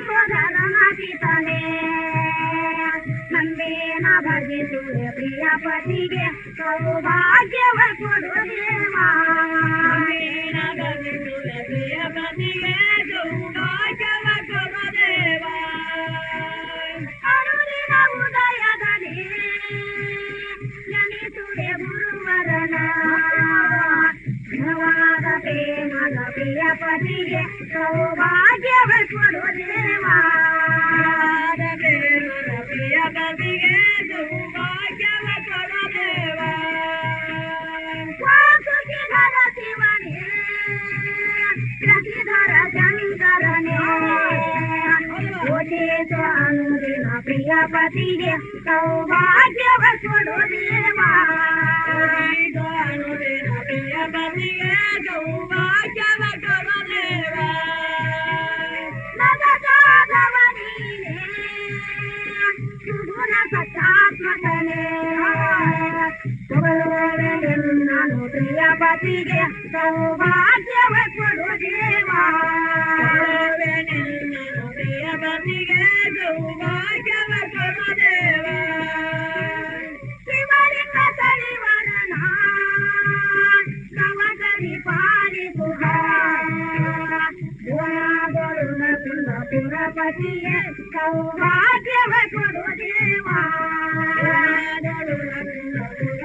ೀತನೇ ನಂದೇನ ಭಜಿಸುವೆ ಪ್ರಿಯ ಪತಿಗೆ ಸೌಭಾಗ್ಯವ ಕೊಡು ದೇವಾ ಪತಿಗೆ ಸೌಭಾಗ್ಯವ ಕೊಡುತ್ತೇವಾದಬೇರು ಪ್ರಿಯ ಕವಿಗೆ ಸೌಭಾಗ್ಯವ ಕೊಡದೇವಾ ಸುಖಿಧರ ಶಿವನೇ ಪ್ರತಿಧರ ಶಂಕರನೇ ಓದೇತು ಅಂದಿನ ಪ್ರಿಯ ಪತಿಗೆ ಸೌಭಾಗ್ಯವ ಕೊಡುತ್ತೇವಾ ಅನುದಿನ ಪ್ರಿಯ ಪತಿಗೆ ಸೌಭಾಗ್ಯ ನಿನ್ನನು ಪ್ರಿಯ ಪತಿಗೆ ಸೌಭಾಗ್ಯವನ್ನು ದೇವಾ ನಿನ್ನನು ಪ್ರಿಯ ಪತಿಗೆ ಸೌಭಾಗ್ಯವನ್ನು ದೇವಾ ಶಿವರಿಂದ ಸರಿವರನ ಕವಕರಿ ಪಾಲಿಸುವ ಪತಿಗೆ ಸೌಭಾಗ್ಯವನ್ನು ದೇವಾ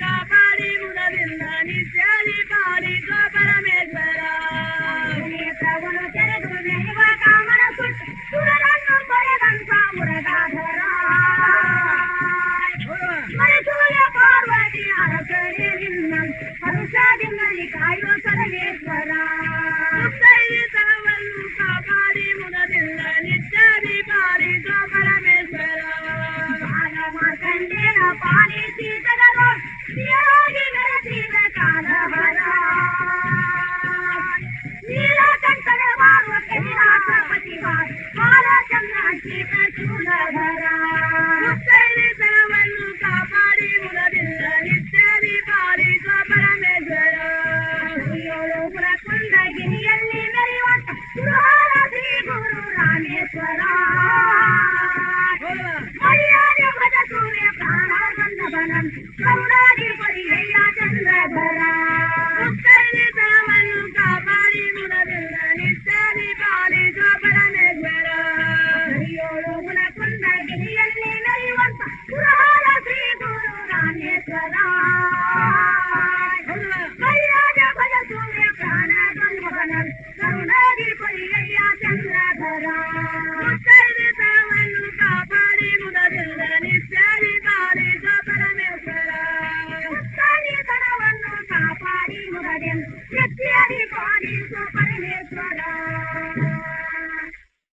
ಕಾಪಾಡಿ ಮುಡದಿಂದ ನಿತ್ಯಾದಿ ಪಾಡಿ ಗೋಪರಮೇಶ್ವರ ಪ್ರವಣ ഔഷാദ്യം നൽകി കായോസരേശ്വര கண்ணாடி பொறியையா